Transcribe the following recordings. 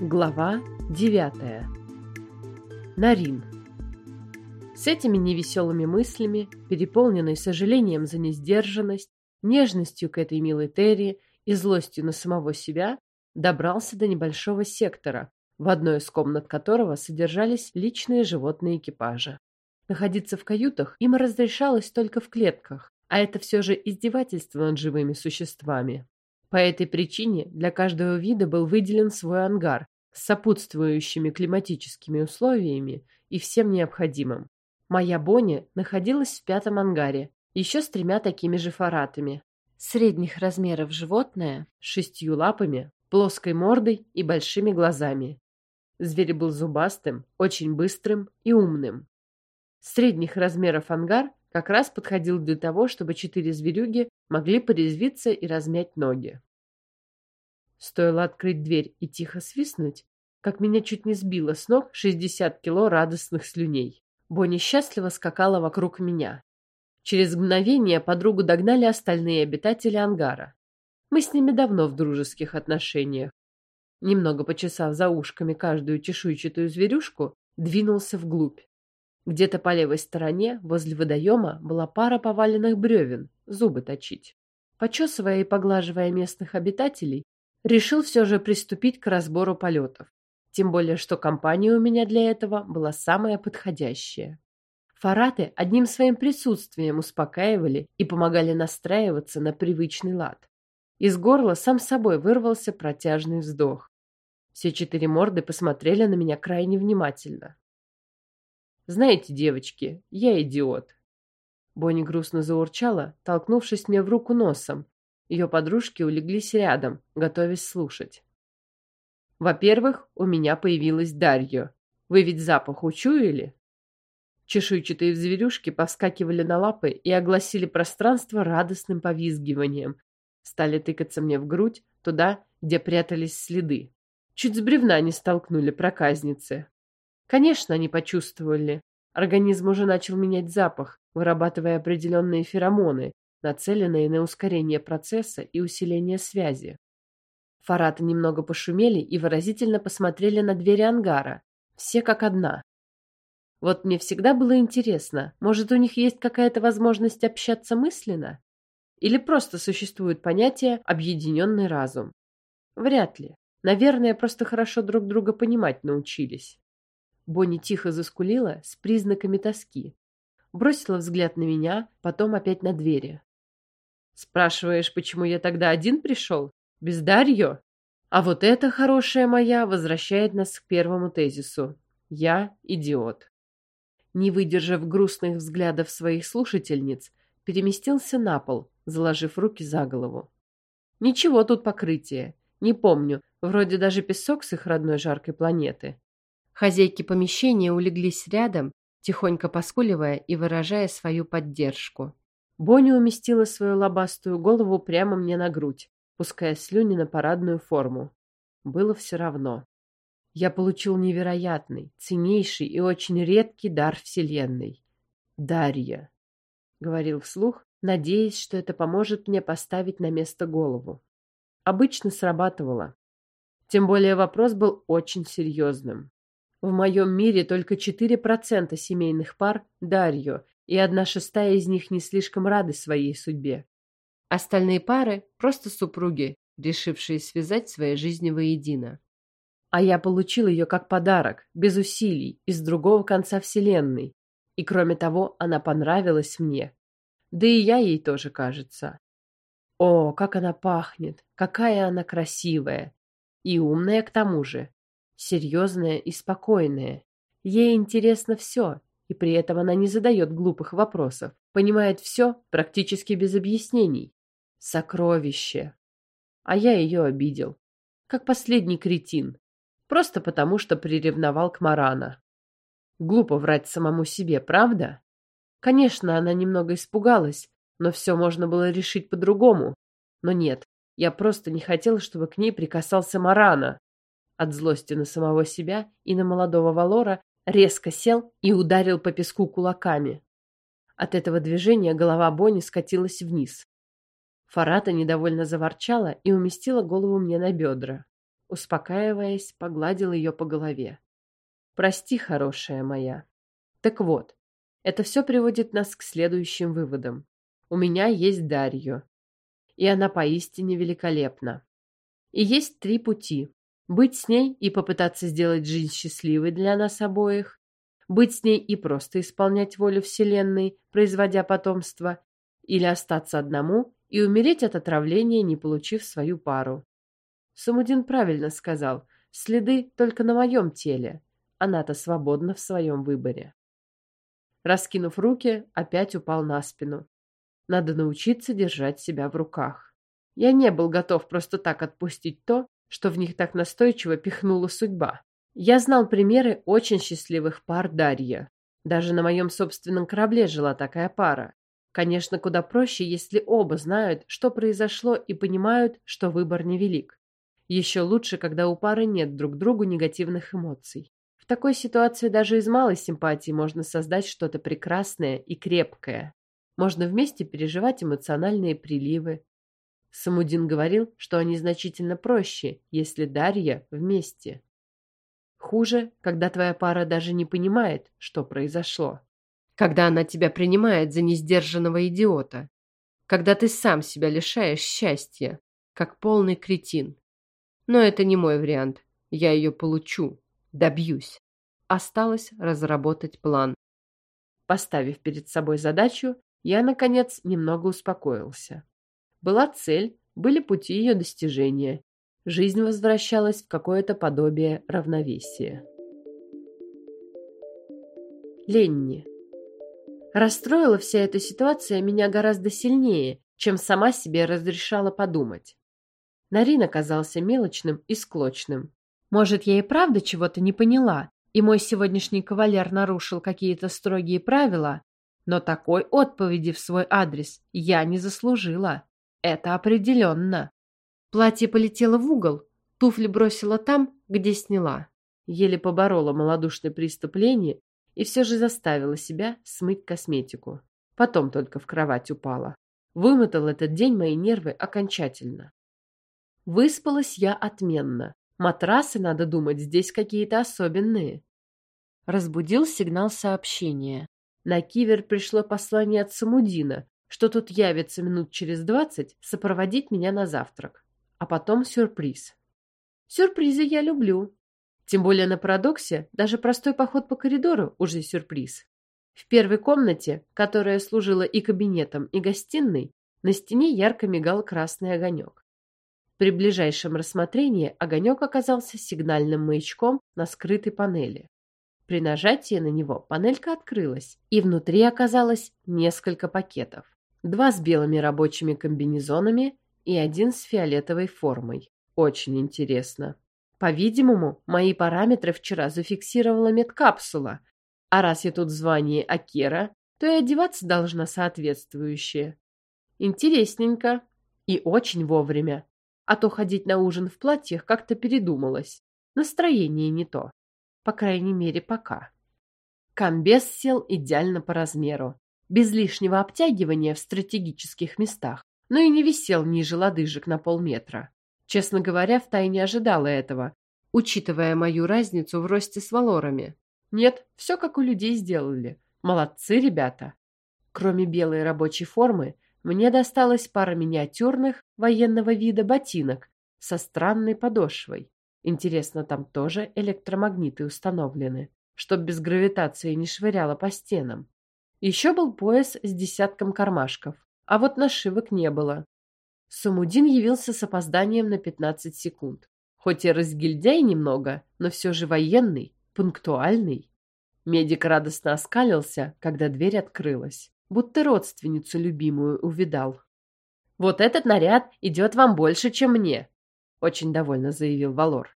Глава 9. Нарин. С этими невеселыми мыслями, переполненной сожалением за несдержанность, нежностью к этой милой Терри и злостью на самого себя, добрался до небольшого сектора, в одной из комнат которого содержались личные животные экипажа. Находиться в каютах им разрешалось только в клетках, а это все же издевательство над живыми существами. По этой причине для каждого вида был выделен свой ангар с сопутствующими климатическими условиями и всем необходимым. Моя Бонни находилась в пятом ангаре, еще с тремя такими же фаратами. Средних размеров животное, с шестью лапами, плоской мордой и большими глазами. Зверь был зубастым, очень быстрым и умным. Средних размеров ангар как раз подходил для того, чтобы четыре зверюги могли порезвиться и размять ноги. Стоило открыть дверь и тихо свистнуть, как меня чуть не сбило с ног 60 кило радостных слюней. Бонни счастливо скакала вокруг меня. Через мгновение подругу догнали остальные обитатели ангара. Мы с ними давно в дружеских отношениях. Немного почесав за ушками каждую чешуйчатую зверюшку, двинулся вглубь. Где-то по левой стороне, возле водоема, была пара поваленных бревен, зубы точить. Почесывая и поглаживая местных обитателей, решил все же приступить к разбору полетов. Тем более, что компания у меня для этого была самая подходящая. Фараты одним своим присутствием успокаивали и помогали настраиваться на привычный лад. Из горла сам собой вырвался протяжный вздох. Все четыре морды посмотрели на меня крайне внимательно. Знаете, девочки, я идиот. Бонни грустно заурчала, толкнувшись мне в руку носом. Ее подружки улеглись рядом, готовясь слушать. Во-первых, у меня появилась Дарья. Вы ведь запах учуяли? Чешуйчатые зверюшки повскакивали на лапы и огласили пространство радостным повизгиванием. Стали тыкаться мне в грудь, туда, где прятались следы. Чуть с бревна не столкнули проказницы. Конечно, они почувствовали. Организм уже начал менять запах, вырабатывая определенные феромоны, нацеленные на ускорение процесса и усиление связи. Фараты немного пошумели и выразительно посмотрели на двери ангара. Все как одна. Вот мне всегда было интересно, может, у них есть какая-то возможность общаться мысленно? Или просто существует понятие «объединенный разум»? Вряд ли. Наверное, просто хорошо друг друга понимать научились. Бонни тихо заскулила с признаками тоски. Бросила взгляд на меня, потом опять на двери. «Спрашиваешь, почему я тогда один пришел? Без Дарьё?» А вот эта хорошая моя возвращает нас к первому тезису. Я идиот. Не выдержав грустных взглядов своих слушательниц, переместился на пол, заложив руки за голову. Ничего тут покрытие. Не помню, вроде даже песок с их родной жаркой планеты. Хозяйки помещения улеглись рядом, тихонько поскуливая и выражая свою поддержку. Бонни уместила свою лобастую голову прямо мне на грудь, пуская слюни на парадную форму. Было все равно. Я получил невероятный, ценнейший и очень редкий дар Вселенной. Дарья. Говорил вслух, надеясь, что это поможет мне поставить на место голову. Обычно срабатывало. Тем более вопрос был очень серьезным. В моем мире только 4% семейных пар – Дарью, и одна шестая из них не слишком рады своей судьбе. Остальные пары – просто супруги, решившие связать свои жизни воедино. А я получил ее как подарок, без усилий, из другого конца вселенной. И кроме того, она понравилась мне. Да и я ей тоже, кажется. О, как она пахнет, какая она красивая. И умная к тому же серьезная и спокойная. Ей интересно все, и при этом она не задает глупых вопросов, понимает все практически без объяснений. Сокровище. А я ее обидел. Как последний кретин. Просто потому, что приревновал к Марана. Глупо врать самому себе, правда? Конечно, она немного испугалась, но все можно было решить по-другому. Но нет, я просто не хотел, чтобы к ней прикасался Марана. От злости на самого себя и на молодого Валора резко сел и ударил по песку кулаками. От этого движения голова Бонни скатилась вниз. Фарата недовольно заворчала и уместила голову мне на бедра. успокаиваясь, погладил ее по голове. «Прости, хорошая моя. Так вот, это все приводит нас к следующим выводам. У меня есть Дарья, и она поистине великолепна. И есть три пути. Быть с ней и попытаться сделать жизнь счастливой для нас обоих, быть с ней и просто исполнять волю Вселенной, производя потомство, или остаться одному и умереть от отравления, не получив свою пару. Самудин правильно сказал, следы только на моем теле, она-то свободна в своем выборе. Раскинув руки, опять упал на спину. Надо научиться держать себя в руках. Я не был готов просто так отпустить то, что в них так настойчиво пихнула судьба. Я знал примеры очень счастливых пар Дарья. Даже на моем собственном корабле жила такая пара. Конечно, куда проще, если оба знают, что произошло и понимают, что выбор невелик. Еще лучше, когда у пары нет друг другу негативных эмоций. В такой ситуации даже из малой симпатии можно создать что-то прекрасное и крепкое. Можно вместе переживать эмоциональные приливы. Самудин говорил, что они значительно проще, если Дарья вместе. Хуже, когда твоя пара даже не понимает, что произошло. Когда она тебя принимает за несдержанного идиота. Когда ты сам себя лишаешь счастья, как полный кретин. Но это не мой вариант. Я ее получу. Добьюсь. Осталось разработать план. Поставив перед собой задачу, я, наконец, немного успокоился. Была цель, были пути ее достижения, Жизнь возвращалась в какое-то подобие равновесия. Ленни. Расстроила вся эта ситуация меня гораздо сильнее, чем сама себе разрешала подумать. Нарин оказался мелочным и склочным. Может, я и правда чего-то не поняла, и мой сегодняшний кавалер нарушил какие-то строгие правила, но такой отповеди в свой адрес я не заслужила. Это определенно. Платье полетело в угол, туфли бросила там, где сняла. Еле поборола малодушное преступление и все же заставила себя смыть косметику. Потом только в кровать упала. Вымотал этот день мои нервы окончательно. Выспалась я отменно. Матрасы, надо думать, здесь какие-то особенные. Разбудил сигнал сообщения. На кивер пришло послание от Самудина, что тут явится минут через двадцать сопроводить меня на завтрак а потом сюрприз. Сюрпризы я люблю. Тем более на парадоксе даже простой поход по коридору уже сюрприз. В первой комнате, которая служила и кабинетом, и гостиной, на стене ярко мигал красный огонек. При ближайшем рассмотрении огонек оказался сигнальным маячком на скрытой панели. При нажатии на него панелька открылась, и внутри оказалось несколько пакетов. Два с белыми рабочими комбинезонами и один с фиолетовой формой. Очень интересно. По-видимому, мои параметры вчера зафиксировала медкапсула, а раз я тут в звании Акера, то и одеваться должна соответствующее. Интересненько. И очень вовремя. А то ходить на ужин в платьях как-то передумалось. Настроение не то. По крайней мере, пока. Комбез сел идеально по размеру, без лишнего обтягивания в стратегических местах но и не висел ниже лодыжек на полметра. Честно говоря, втайне ожидала этого, учитывая мою разницу в росте с валорами. Нет, все как у людей сделали. Молодцы ребята. Кроме белой рабочей формы, мне досталась пара миниатюрных военного вида ботинок со странной подошвой. Интересно, там тоже электромагниты установлены, чтоб без гравитации не швыряло по стенам. Еще был пояс с десятком кармашков а вот нашивок не было. Самудин явился с опозданием на 15 секунд. Хоть и разгильдяй немного, но все же военный, пунктуальный. Медик радостно оскалился, когда дверь открылась, будто родственницу любимую увидал. «Вот этот наряд идет вам больше, чем мне», — очень довольно заявил Валор.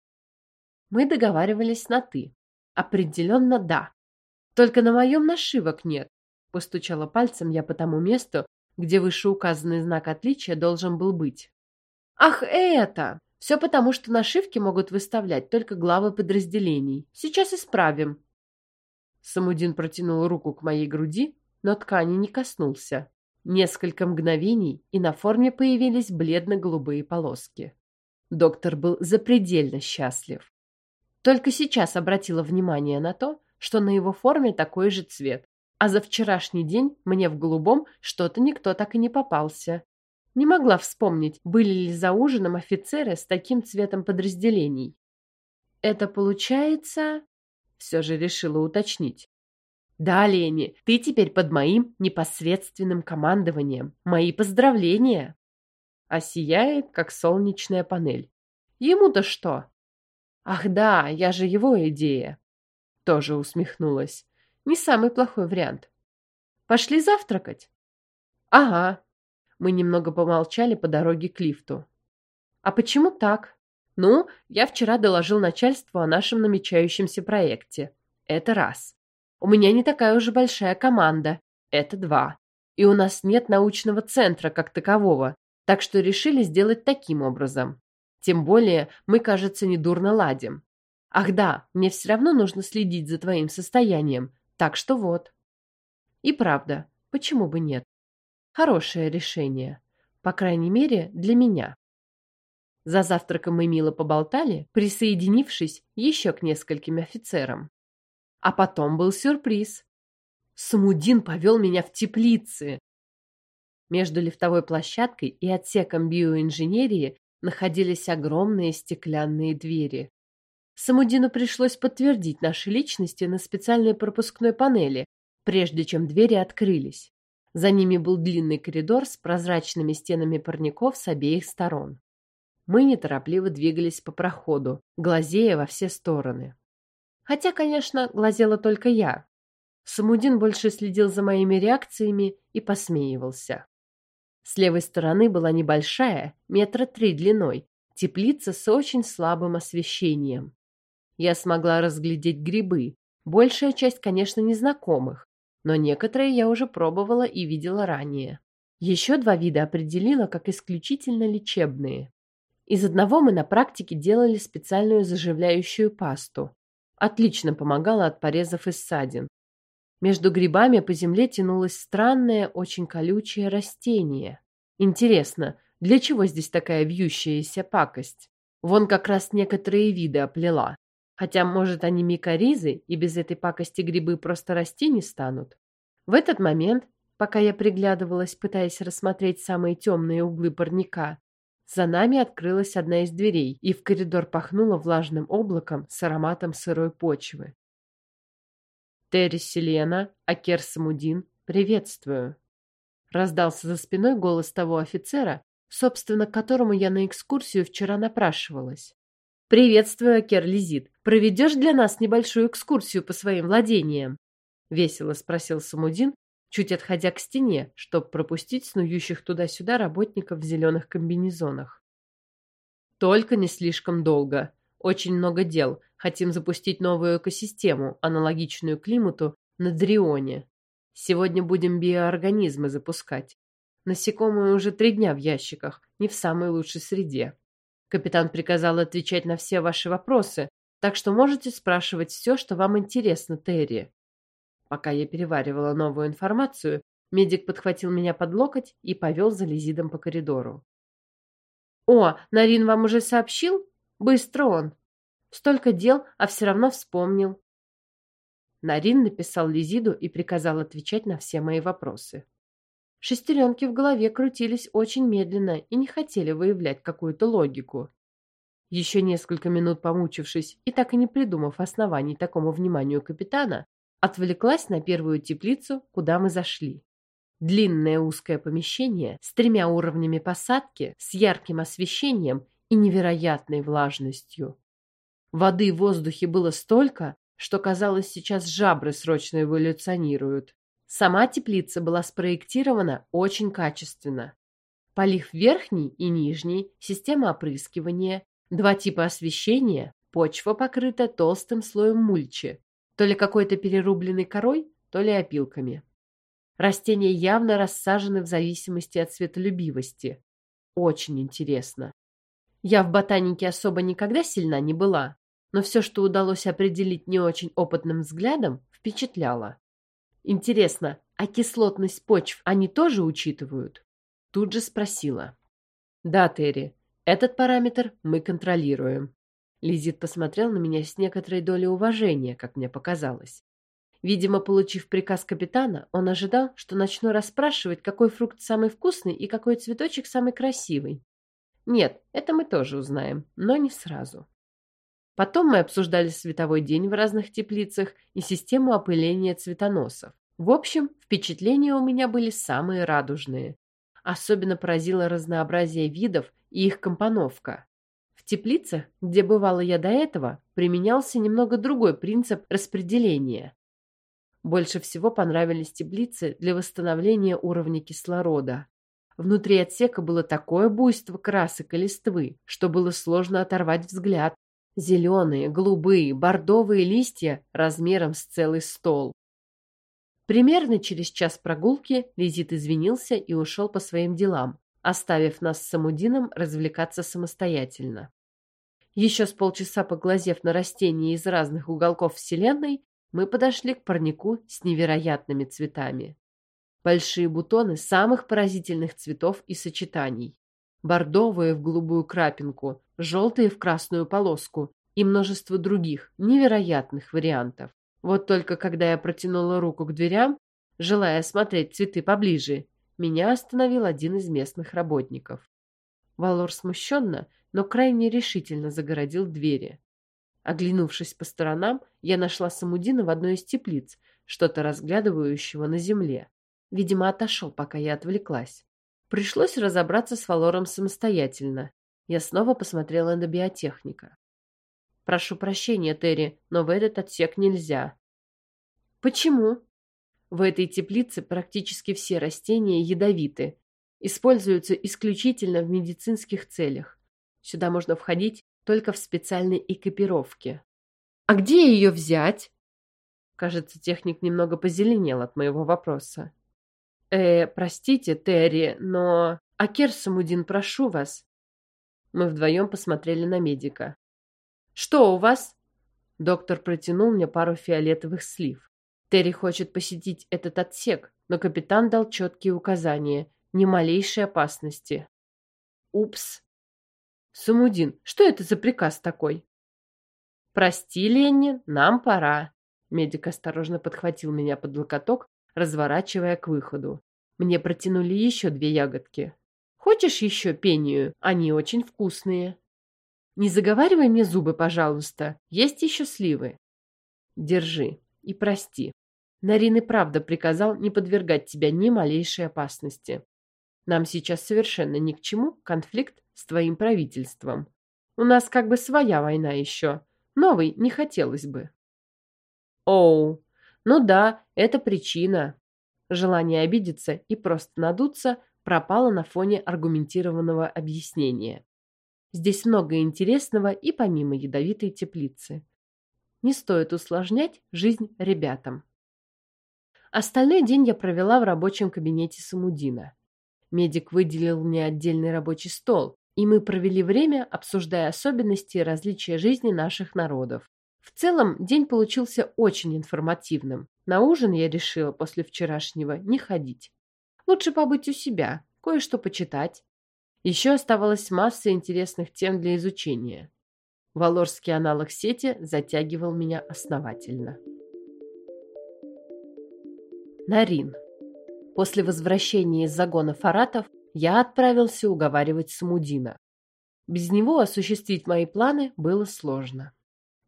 Мы договаривались на «ты». Определенно да. Только на моем нашивок нет. Постучала пальцем я по тому месту, где вышеуказанный знак отличия должен был быть. «Ах, это! Все потому, что нашивки могут выставлять только главы подразделений. Сейчас исправим». Самудин протянул руку к моей груди, но ткани не коснулся. Несколько мгновений, и на форме появились бледно-голубые полоски. Доктор был запредельно счастлив. Только сейчас обратила внимание на то, что на его форме такой же цвет, а за вчерашний день мне в голубом что-то никто так и не попался. Не могла вспомнить, были ли за ужином офицеры с таким цветом подразделений. Это получается... Все же решила уточнить. Да, Лени, ты теперь под моим непосредственным командованием. Мои поздравления. А сияет, как солнечная панель. Ему-то что? Ах да, я же его идея. Тоже усмехнулась. Не самый плохой вариант. Пошли завтракать? Ага. Мы немного помолчали по дороге к лифту. А почему так? Ну, я вчера доложил начальству о нашем намечающемся проекте. Это раз. У меня не такая уже большая команда. Это два. И у нас нет научного центра как такового, так что решили сделать таким образом. Тем более мы, кажется, недурно ладим. Ах да, мне все равно нужно следить за твоим состоянием, так что вот. И правда, почему бы нет? Хорошее решение. По крайней мере, для меня. За завтраком мы мило поболтали, присоединившись еще к нескольким офицерам. А потом был сюрприз. Самудин повел меня в теплицы. Между лифтовой площадкой и отсеком биоинженерии находились огромные стеклянные двери. Самудину пришлось подтвердить наши личности на специальной пропускной панели, прежде чем двери открылись. За ними был длинный коридор с прозрачными стенами парников с обеих сторон. Мы неторопливо двигались по проходу, глазея во все стороны. Хотя, конечно, глазела только я. Самудин больше следил за моими реакциями и посмеивался. С левой стороны была небольшая, метра три длиной, теплица с очень слабым освещением. Я смогла разглядеть грибы, большая часть, конечно, незнакомых, но некоторые я уже пробовала и видела ранее. Еще два вида определила как исключительно лечебные. Из одного мы на практике делали специальную заживляющую пасту, Отлично помогала от порезов и ссадин. Между грибами по земле тянулось странное, очень колючее растение. Интересно, для чего здесь такая вьющаяся пакость? Вон как раз некоторые виды оплела. Хотя, может, они микоризы, и без этой пакости грибы просто расти не станут. В этот момент, пока я приглядывалась, пытаясь рассмотреть самые темные углы парника, за нами открылась одна из дверей, и в коридор пахнуло влажным облаком с ароматом сырой почвы. «Терри Селена, Акер Самудин, приветствую!» Раздался за спиной голос того офицера, собственно, к которому я на экскурсию вчера напрашивалась. «Приветствую, Акер Лизит. Проведешь для нас небольшую экскурсию по своим владениям?» — весело спросил Самудин, чуть отходя к стене, чтобы пропустить снующих туда-сюда работников в зеленых комбинезонах. Только не слишком долго. Очень много дел. Хотим запустить новую экосистему, аналогичную климату, на Дрионе. Сегодня будем биоорганизмы запускать. Насекомые уже три дня в ящиках, не в самой лучшей среде. Капитан приказал отвечать на все ваши вопросы, так что можете спрашивать все, что вам интересно, Терри. Пока я переваривала новую информацию, медик подхватил меня под локоть и повел за Лизидом по коридору. «О, Нарин вам уже сообщил? Быстро он. Столько дел, а все равно вспомнил». Нарин написал Лизиду и приказал отвечать на все мои вопросы. Шестеренки в голове крутились очень медленно и не хотели выявлять какую-то логику. Еще несколько минут помучившись и так и не придумав оснований такому вниманию капитана, Отвлеклась на первую теплицу, куда мы зашли. Длинное узкое помещение с тремя уровнями посадки, с ярким освещением и невероятной влажностью. Воды в воздухе было столько, что казалось, сейчас жабры срочно эволюционируют. Сама теплица была спроектирована очень качественно. Полив верхний и нижний, система опрыскивания, два типа освещения, почва покрыта толстым слоем мульчи, то ли какой-то перерубленной корой, то ли опилками. Растения явно рассажены в зависимости от светолюбивости. Очень интересно. Я в ботанике особо никогда сильна не была, но все, что удалось определить не очень опытным взглядом, впечатляло. Интересно, а кислотность почв они тоже учитывают? Тут же спросила. Да, Терри, Этот параметр мы контролируем. Лизит посмотрел на меня с некоторой долей уважения, как мне показалось. Видимо, получив приказ капитана, он ожидал, что начну расспрашивать, какой фрукт самый вкусный и какой цветочек самый красивый. Нет, это мы тоже узнаем, но не сразу. Потом мы обсуждали световой день в разных теплицах и систему опыления цветоносов. В общем, впечатления у меня были самые радужные. Особенно поразило разнообразие видов и их компоновка. В теплицах, где бывала я до этого, применялся немного другой принцип распределения. Больше всего понравились теплицы для восстановления уровня кислорода. Внутри отсека было такое буйство красок и листвы, что было сложно оторвать взгляд. Зеленые, голубые, бордовые листья размером с целый стол. Примерно через час прогулки Лизит извинился и ушел по своим делам, оставив нас с Самудином развлекаться самостоятельно. Еще с полчаса поглазев на растения из разных уголков Вселенной, мы подошли к парнику с невероятными цветами. Большие бутоны самых поразительных цветов и сочетаний. Бордовые в голубую крапинку, желтые в красную полоску и множество других невероятных вариантов. Вот только когда я протянула руку к дверям, желая смотреть цветы поближе, меня остановил один из местных работников. Валор смущенно, но крайне решительно загородил двери. Оглянувшись по сторонам, я нашла Самудина в одной из теплиц, что-то разглядывающего на земле. Видимо, отошел, пока я отвлеклась. Пришлось разобраться с Валором самостоятельно. Я снова посмотрела на биотехника. Прошу прощения, Терри, но в этот отсек нельзя. Почему? В этой теплице практически все растения ядовиты. Используются исключительно в медицинских целях. Сюда можно входить только в специальной экипировке. А где ее взять? Кажется, техник немного позеленел от моего вопроса. Э, простите, Терри, но... Акер Самудин, прошу вас. Мы вдвоем посмотрели на медика. «Что у вас?» Доктор протянул мне пару фиолетовых слив. Терри хочет посетить этот отсек, но капитан дал четкие указания. Ни малейшей опасности. Упс. Самудин, что это за приказ такой? Прости, Ленни, нам пора. Медик осторожно подхватил меня под локоток, разворачивая к выходу. Мне протянули еще две ягодки. Хочешь еще пению? Они очень вкусные. Не заговаривай мне зубы, пожалуйста. Есть еще сливы. Держи и прости. Нарин и правда приказал не подвергать тебя ни малейшей опасности. Нам сейчас совершенно ни к чему конфликт с твоим правительством. У нас как бы своя война еще. Новой не хотелось бы. Оу, ну да, это причина. Желание обидеться и просто надуться пропало на фоне аргументированного объяснения. Здесь много интересного и помимо ядовитой теплицы. Не стоит усложнять жизнь ребятам. Остальной день я провела в рабочем кабинете Самудина. Медик выделил мне отдельный рабочий стол, и мы провели время, обсуждая особенности и различия жизни наших народов. В целом, день получился очень информативным. На ужин я решила после вчерашнего не ходить. Лучше побыть у себя, кое-что почитать, еще оставалась масса интересных тем для изучения. Валорский аналог сети затягивал меня основательно. Нарин. После возвращения из загона фаратов я отправился уговаривать Самудина. Без него осуществить мои планы было сложно.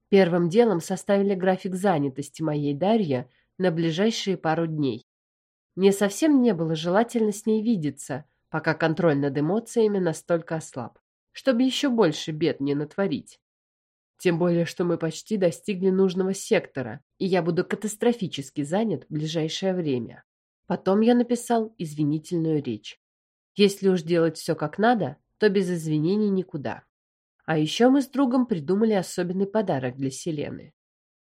Первым делом составили график занятости моей Дарья на ближайшие пару дней. Мне совсем не было желательно с ней видеться – пока контроль над эмоциями настолько ослаб, чтобы еще больше бед не натворить. Тем более, что мы почти достигли нужного сектора, и я буду катастрофически занят в ближайшее время. Потом я написал извинительную речь. Если уж делать все как надо, то без извинений никуда. А еще мы с другом придумали особенный подарок для Селены.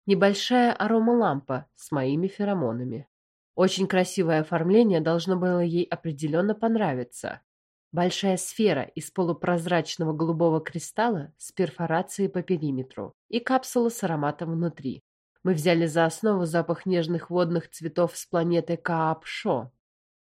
Небольшая аромалампа с моими феромонами. Очень красивое оформление должно было ей определенно понравиться. Большая сфера из полупрозрачного голубого кристалла с перфорацией по периметру и капсула с ароматом внутри. Мы взяли за основу запах нежных водных цветов с планеты Каапшо.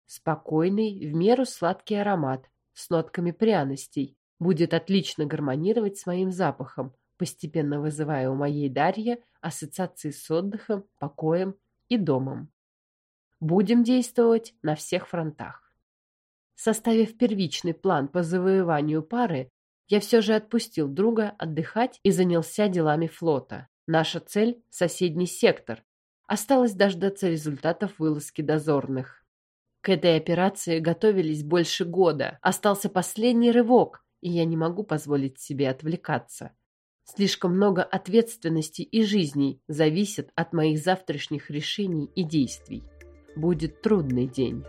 Спокойный, в меру сладкий аромат с нотками пряностей, будет отлично гармонировать с моим запахом, постепенно вызывая у моей Дарьи ассоциации с отдыхом, покоем и домом. Будем действовать на всех фронтах. Составив первичный план по завоеванию пары, я все же отпустил друга отдыхать и занялся делами флота. Наша цель – соседний сектор. Осталось дождаться результатов вылазки дозорных. К этой операции готовились больше года. Остался последний рывок, и я не могу позволить себе отвлекаться. Слишком много ответственности и жизней зависит от моих завтрашних решений и действий. Будет трудный день.